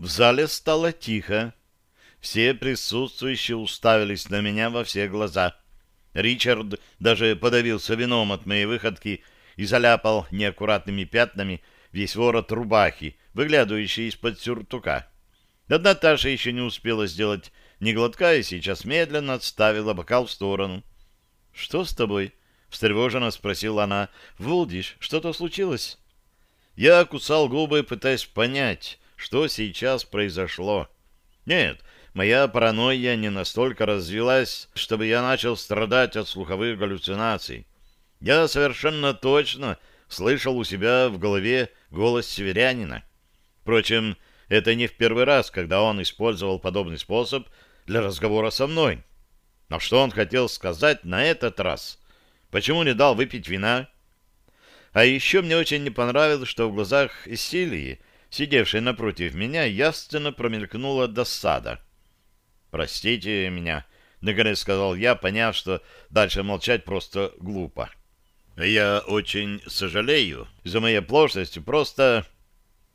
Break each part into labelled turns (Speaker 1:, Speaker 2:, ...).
Speaker 1: В зале стало тихо. Все присутствующие уставились на меня во все глаза. Ричард даже подавился вином от моей выходки и заляпал неаккуратными пятнами весь ворот рубахи, выглядывающий из-под сюртука. Одна Таша еще не успела сделать ни глотка и сейчас медленно отставила бокал в сторону. — Что с тобой? — встревоженно спросила она. — Вулдиш, что-то случилось? Я кусал губы, пытаясь понять, что сейчас произошло. Нет, моя паранойя не настолько развилась, чтобы я начал страдать от слуховых галлюцинаций. Я совершенно точно слышал у себя в голове голос северянина. Впрочем, это не в первый раз, когда он использовал подобный способ для разговора со мной. Но что он хотел сказать на этот раз? Почему не дал выпить вина? А еще мне очень не понравилось, что в глазах Силии, сидевшей напротив меня, ясно промелькнула досада. «Простите меня», — наконец сказал я, поняв, что дальше молчать просто глупо. «Я очень сожалею за моей оплошности, просто...»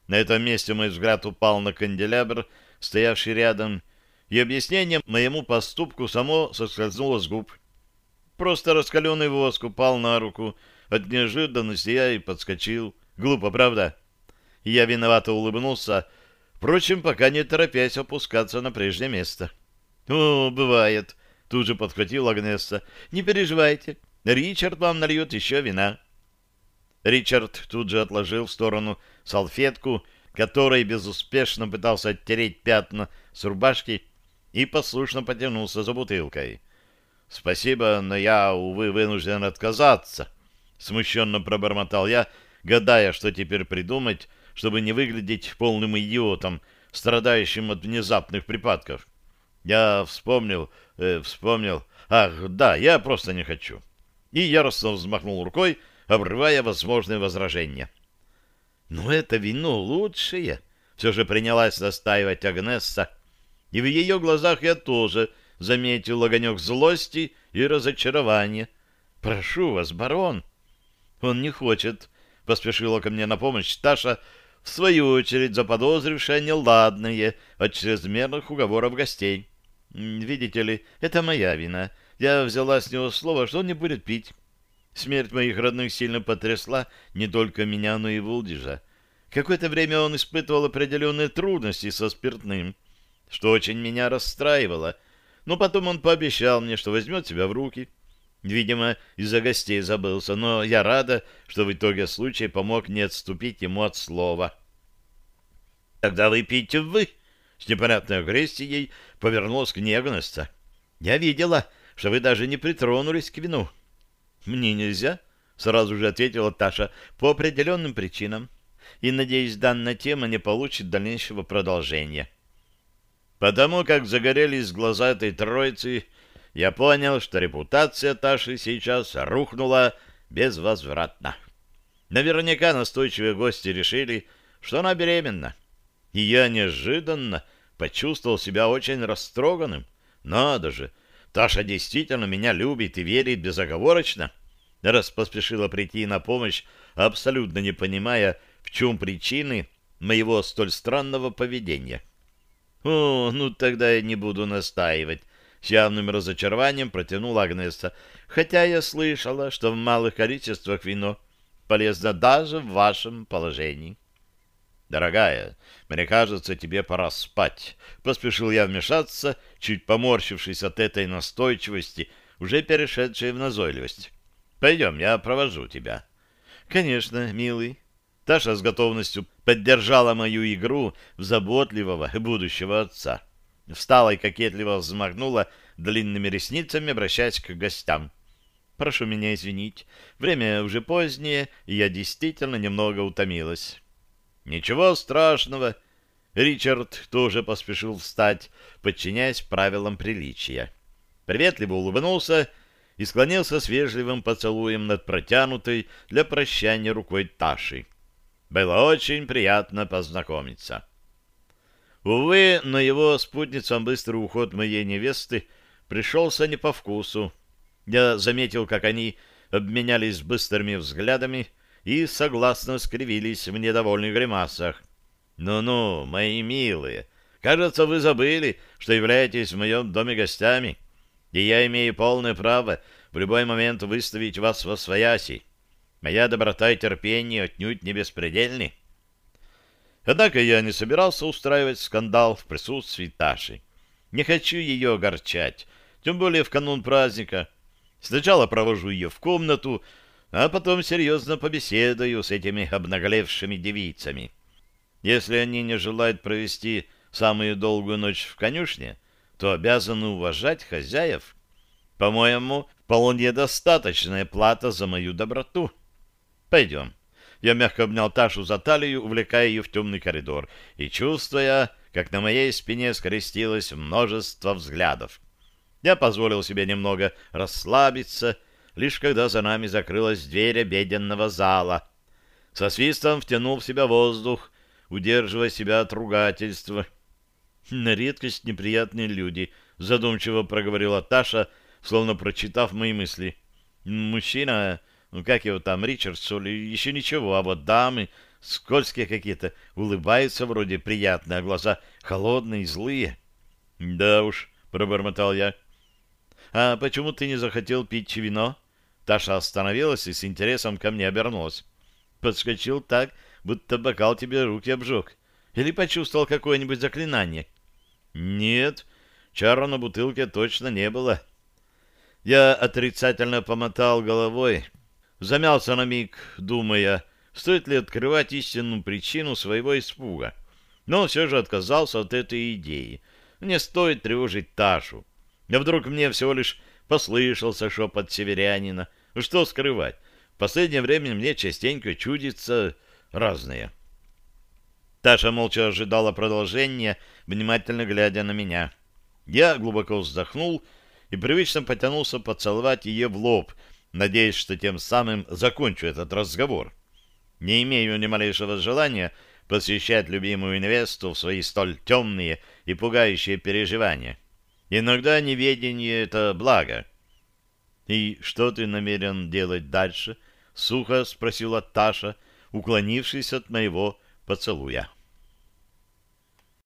Speaker 1: На этом месте мой взгляд упал на канделябр, стоявший рядом, и объяснение моему поступку само соскользнуло с губ. Просто раскаленный воск упал на руку, от неожиданности я и подскочил. Глупо, правда? Я виновато улыбнулся, впрочем, пока не торопясь опускаться на прежнее место. — О, бывает, — тут же подхватил Агнесса. — Не переживайте, Ричард вам нальет еще вина. Ричард тут же отложил в сторону салфетку, которой безуспешно пытался оттереть пятна с рубашки, и послушно потянулся за бутылкой. — Спасибо, но я, увы, вынужден отказаться, — смущенно пробормотал я, гадая, что теперь придумать, чтобы не выглядеть полным идиотом, страдающим от внезапных припадков. Я вспомнил, э, вспомнил... Ах, да, я просто не хочу. И яростно взмахнул рукой, обрывая возможные возражения. «Но это вино лучшее!» — все же принялась настаивать Агнесса. И в ее глазах я тоже заметил огонек злости и разочарования. «Прошу вас, барон!» «Он не хочет», — поспешила ко мне на помощь Таша, в свою очередь заподозрившая неладное от чрезмерных уговоров гостей. «Видите ли, это моя вина. Я взяла с него слово, что он не будет пить. Смерть моих родных сильно потрясла не только меня, но и Вулдижа. Какое-то время он испытывал определенные трудности со спиртным, что очень меня расстраивало, но потом он пообещал мне, что возьмет себя в руки. Видимо, из-за гостей забылся, но я рада, что в итоге случай помог не отступить ему от слова. «Тогда вы пейте вы!» С непонятной агрессией повернулась к Негнеста. «Я видела, что вы даже не притронулись к вину». «Мне нельзя», — сразу же ответила Таша, — «по определенным причинам. И, надеюсь, данная тема не получит дальнейшего продолжения». Потому как загорелись глаза этой троицы, я понял, что репутация Таши сейчас рухнула безвозвратно. Наверняка настойчивые гости решили, что она беременна. И я неожиданно почувствовал себя очень растроганным. Надо же, Таша действительно меня любит и верит безоговорочно, раз поспешила прийти на помощь, абсолютно не понимая, в чем причины моего столь странного поведения. «О, ну тогда я не буду настаивать», — с явным разочарованием протянула Агнеса, «хотя я слышала, что в малых количествах вино полезно даже в вашем положении». «Дорогая, мне кажется, тебе пора спать», — поспешил я вмешаться, чуть поморщившись от этой настойчивости, уже перешедшей в назойливость. «Пойдем, я провожу тебя». «Конечно, милый». Таша с готовностью поддержала мою игру в заботливого будущего отца. Встала и кокетливо взмахнула длинными ресницами, обращаясь к гостям. «Прошу меня извинить, время уже позднее, и я действительно немного утомилась». Ничего страшного. Ричард тоже поспешил встать, подчиняясь правилам приличия. Приветливо улыбнулся и склонился с вежливым поцелуем над протянутой для прощания рукой Таши. Было очень приятно познакомиться. Увы, но его спутницам быстрый уход моей невесты пришелся не по вкусу. Я заметил, как они обменялись быстрыми взглядами, и согласно скривились в недовольных гримасах. Ну-ну, мои милые, кажется, вы забыли, что являетесь в моем доме гостями, и я имею полное право в любой момент выставить вас во свояси. Моя доброта и терпение отнюдь не беспредельны. Однако я не собирался устраивать скандал в присутствии Таши. Не хочу ее огорчать, тем более в канун праздника. Сначала провожу ее в комнату, а потом серьезно побеседую с этими обнаглевшими девицами. Если они не желают провести самую долгую ночь в конюшне, то обязаны уважать хозяев. По-моему, вполне достаточная плата за мою доброту. Пойдем. Я мягко обнял Ташу за талию, увлекая ее в темный коридор, и чувствуя, как на моей спине скрестилось множество взглядов. Я позволил себе немного расслабиться, лишь когда за нами закрылась дверь обеденного зала. Со свистом втянул в себя воздух, удерживая себя от ругательства. «На редкость неприятные люди», — задумчиво проговорила Таша, словно прочитав мои мысли. «Мужчина, ну как его там, Ричард, что ли, еще ничего, а вот дамы скользкие какие-то, улыбаются вроде приятные, а глаза холодные и злые». «Да уж», — пробормотал я. «А почему ты не захотел пить вино?» Таша остановилась и с интересом ко мне обернулась. Подскочил так, будто бокал тебе руки обжег. Или почувствовал какое-нибудь заклинание? Нет, чара на бутылке точно не было. Я отрицательно помотал головой, замялся на миг, думая, стоит ли открывать истинную причину своего испуга. Но все же отказался от этой идеи. Не стоит тревожить Ташу. А вдруг мне всего лишь послышался шепот северянина. Что скрывать? В последнее время мне частенько чудится разные. Таша молча ожидала продолжения, внимательно глядя на меня. Я глубоко вздохнул и привычно потянулся поцеловать ее в лоб, надеясь, что тем самым закончу этот разговор. Не имею ни малейшего желания посвящать любимую невесту в свои столь темные и пугающие переживания. Иногда неведение — это благо. — И что ты намерен делать дальше? — сухо спросила Таша, уклонившись от моего поцелуя.